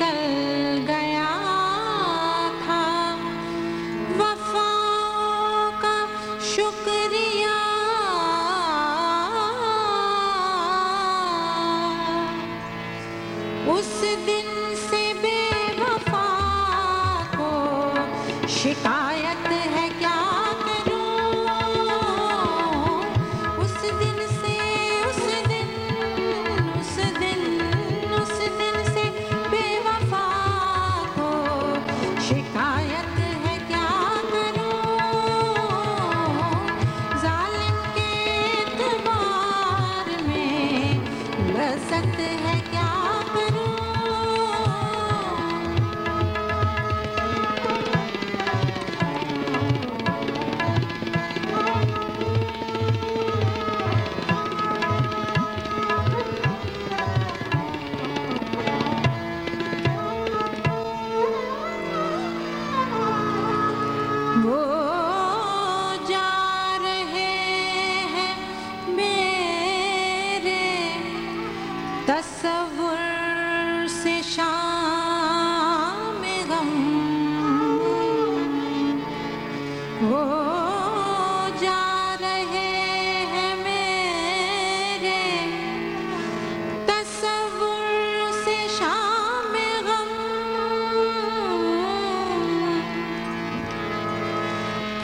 کر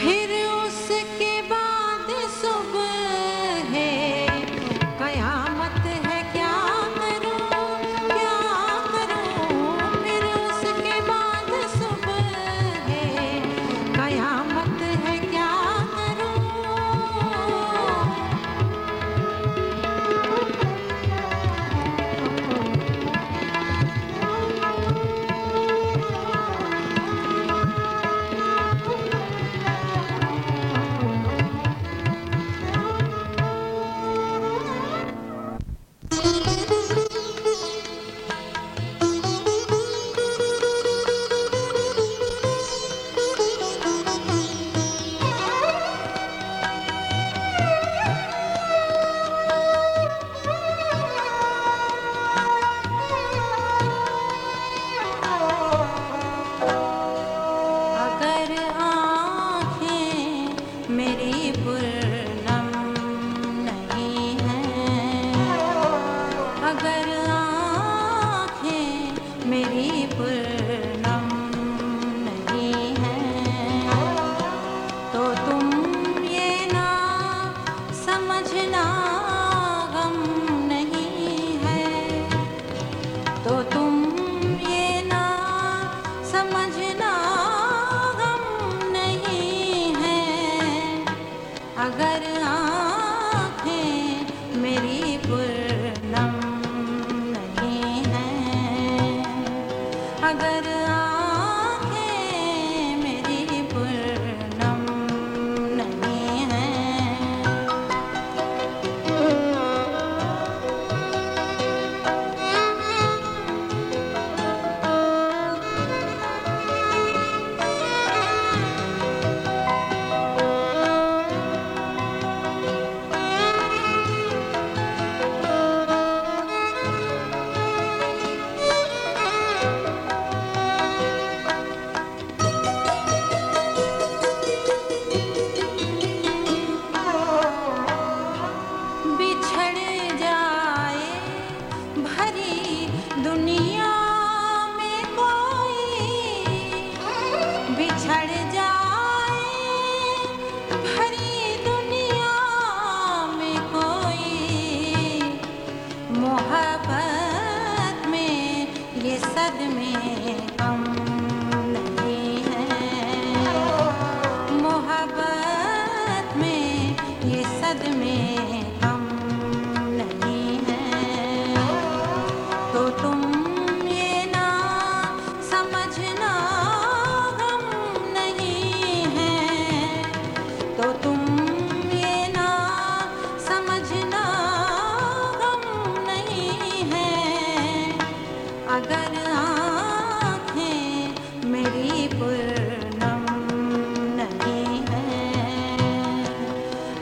پھر اس کے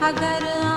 اگر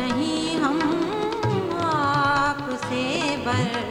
نہیں ہم آپ سے بر